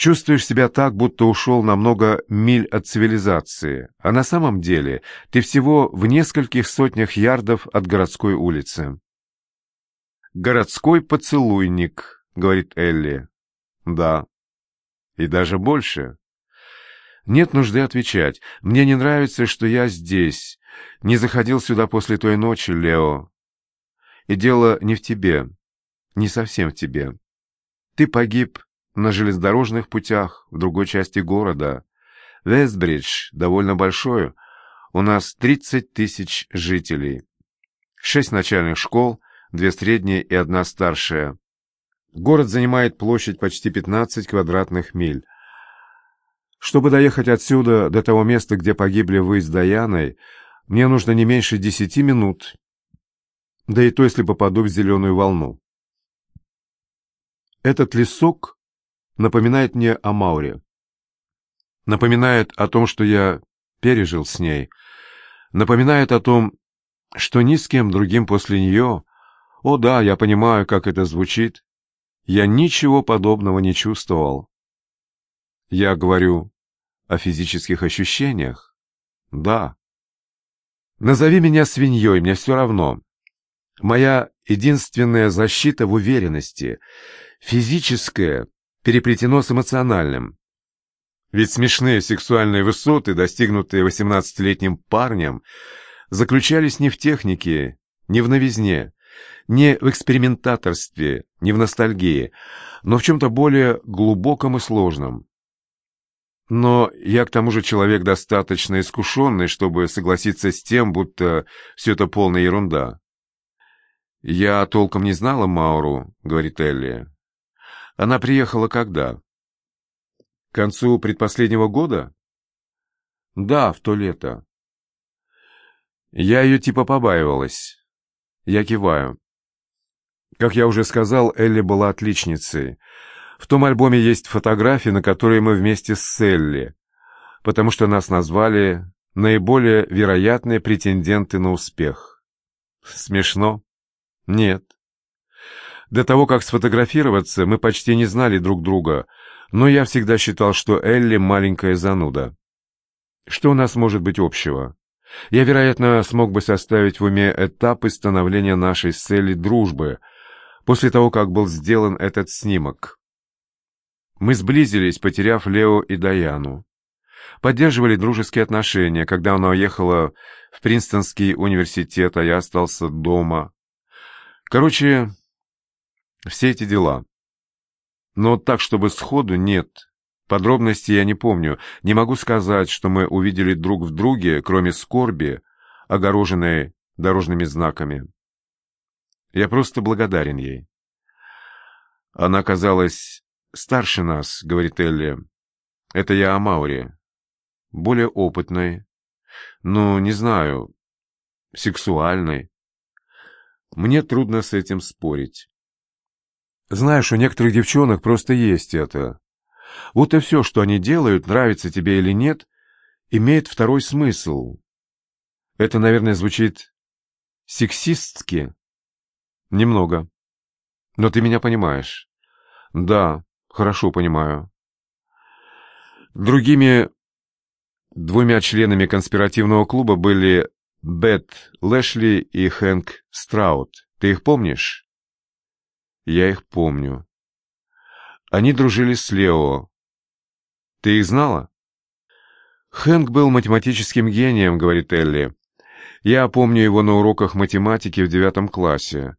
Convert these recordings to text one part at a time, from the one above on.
Чувствуешь себя так, будто ушел на много миль от цивилизации, а на самом деле ты всего в нескольких сотнях ярдов от городской улицы. «Городской поцелуйник», — говорит Элли. «Да. И даже больше». Нет нужды отвечать. Мне не нравится, что я здесь. Не заходил сюда после той ночи, Лео. И дело не в тебе. Не совсем в тебе. Ты погиб на железнодорожных путях в другой части города. Вестбридж довольно большой. У нас 30 тысяч жителей. Шесть начальных школ, две средние и одна старшая. Город занимает площадь почти 15 квадратных миль. Чтобы доехать отсюда до того места, где погибли вы с Даяной, мне нужно не меньше десяти минут. Да и то, если попаду в зеленую волну. Этот лесок напоминает мне о Мауре. Напоминает о том, что я пережил с ней. Напоминает о том, что ни с кем другим после нее... О да, я понимаю, как это звучит. Я ничего подобного не чувствовал. Я говорю о физических ощущениях. Да. Назови меня свиньей, мне все равно. Моя единственная защита в уверенности. Физическое переплетено с эмоциональным. Ведь смешные сексуальные высоты, достигнутые 18-летним парнем, заключались не в технике, не в новизне, не в экспериментаторстве, не в ностальгии, но в чем-то более глубоком и сложном. Но я к тому же человек достаточно искушенный, чтобы согласиться с тем, будто все это полная ерунда. «Я толком не знала Мауру», — говорит Элли. «Она приехала когда?» «К концу предпоследнего года?» «Да, в то лето». «Я ее типа побаивалась». Я киваю. Как я уже сказал, Элли была отличницей — в том альбоме есть фотографии, на которые мы вместе с Селли, потому что нас назвали наиболее вероятные претенденты на успех. Смешно? Нет. До того, как сфотографироваться, мы почти не знали друг друга, но я всегда считал, что Элли маленькая зануда. Что у нас может быть общего? Я, вероятно, смог бы составить в уме этапы становления нашей Элли дружбы после того, как был сделан этот снимок. Мы сблизились, потеряв Лео и Даяну. Поддерживали дружеские отношения, когда она уехала в Принстонский университет, а я остался дома. Короче, все эти дела. Но так, чтобы сходу, нет. Подробностей я не помню. Не могу сказать, что мы увидели друг в друге, кроме скорби, огороженной дорожными знаками. Я просто благодарен ей. Она казалась «Старше нас», — говорит Элли. «Это я о Мауре. Более опытной. Ну, не знаю, сексуальной. Мне трудно с этим спорить. Знаешь, у некоторых девчонок просто есть это. Вот и все, что они делают, нравится тебе или нет, имеет второй смысл. Это, наверное, звучит сексистски. Немного. Но ты меня понимаешь. Да, Хорошо понимаю. Другими двумя членами конспиративного клуба были Бет Лэшли и Хэнк Страут. Ты их помнишь? Я их помню. Они дружили с Лео. Ты их знала? Хэнк был математическим гением, говорит Элли. Я помню его на уроках математики в девятом классе.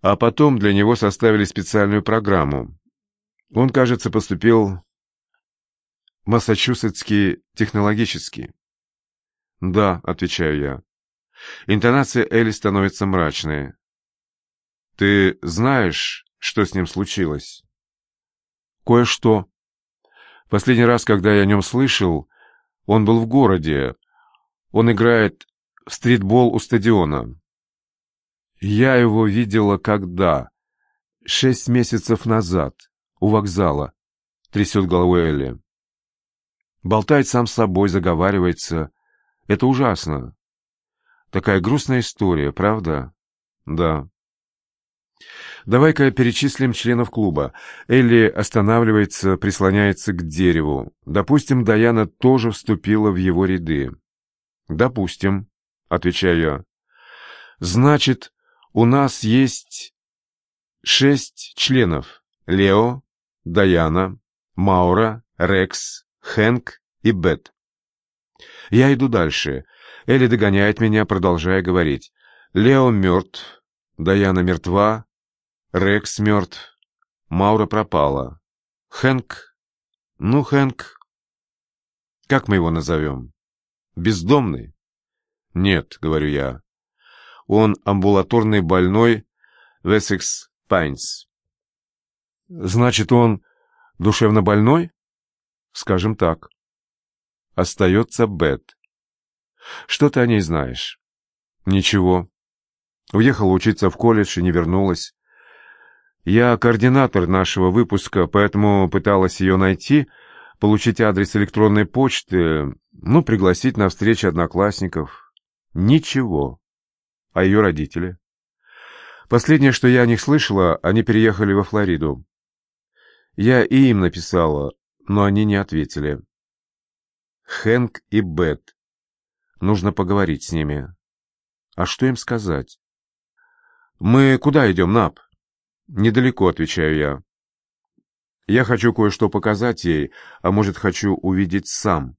А потом для него составили специальную программу. Он, кажется, поступил в Массачусетский технологический. «Да», — отвечаю я. Интонация Элли становится мрачной. «Ты знаешь, что с ним случилось?» «Кое-что. Последний раз, когда я о нем слышал, он был в городе. Он играет в стритбол у стадиона. Я его видела когда? Шесть месяцев назад у вокзала», — трясет головой Элли. Болтает сам с собой, заговаривается. Это ужасно. Такая грустная история, правда? Да. Давай-ка перечислим членов клуба. Элли останавливается, прислоняется к дереву. Допустим, Даяна тоже вступила в его ряды. Допустим, отвечаю я. Значит, у нас есть шесть членов. Лео, Даяна, Маура, Рекс, Хэнк и Бет. Я иду дальше. Элли догоняет меня, продолжая говорить. Лео мертв, Даяна мертва, Рекс мертв, Маура пропала. Хэнк... Ну, Хэнк... Как мы его назовем? Бездомный? Нет, говорю я. Он амбулаторный больной в Эссекс Пайнс. Значит, он душевно больной? Скажем так. Остается Бет. Что ты о ней знаешь? Ничего. Уехала учиться в колледж и не вернулась. Я координатор нашего выпуска, поэтому пыталась ее найти, получить адрес электронной почты, ну, пригласить на встречу одноклассников. Ничего. А ее родители? Последнее, что я о них слышала, они переехали во Флориду. Я и им написала, но они не ответили. Хэнк и Бет. Нужно поговорить с ними. А что им сказать? «Мы куда идем, Нап?» «Недалеко», — отвечаю я. «Я хочу кое-что показать ей, а может, хочу увидеть сам».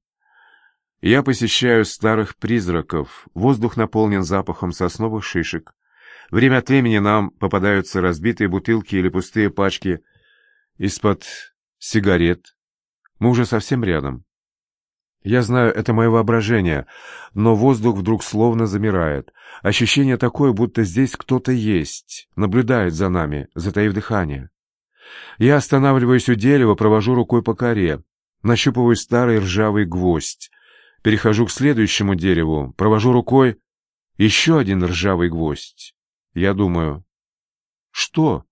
Я посещаю старых призраков. Воздух наполнен запахом сосновых шишек. Время от времени нам попадаются разбитые бутылки или пустые пачки из-под сигарет. Мы уже совсем рядом. Я знаю, это мое воображение, но воздух вдруг словно замирает. Ощущение такое, будто здесь кто-то есть, наблюдает за нами, затаив дыхание. Я останавливаюсь у дерева, провожу рукой по коре, нащупываю старый ржавый гвоздь, перехожу к следующему дереву, провожу рукой еще один ржавый гвоздь. Я думаю, что?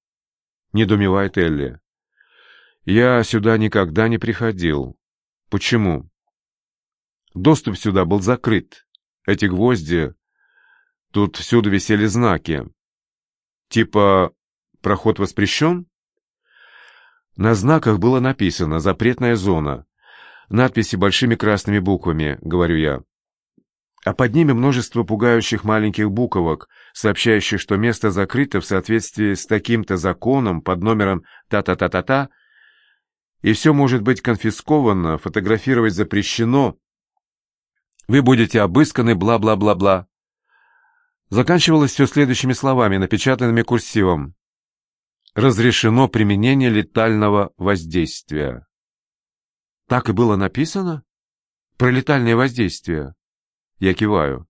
Недумевает Элли. Я сюда никогда не приходил. Почему? Доступ сюда был закрыт. Эти гвозди... Тут всюду висели знаки. Типа «Проход воспрещен?» На знаках было написано «Запретная зона». Надписи большими красными буквами, говорю я. А под ними множество пугающих маленьких буквок, сообщающих, что место закрыто в соответствии с таким-то законом под номером та-та-та-та-та, и все может быть конфисковано, фотографировать запрещено, вы будете обысканы, бла-бла-бла-бла. Заканчивалось все следующими словами, напечатанными курсивом. Разрешено применение летального воздействия. Так и было написано? Про летальное воздействие. Я киваю.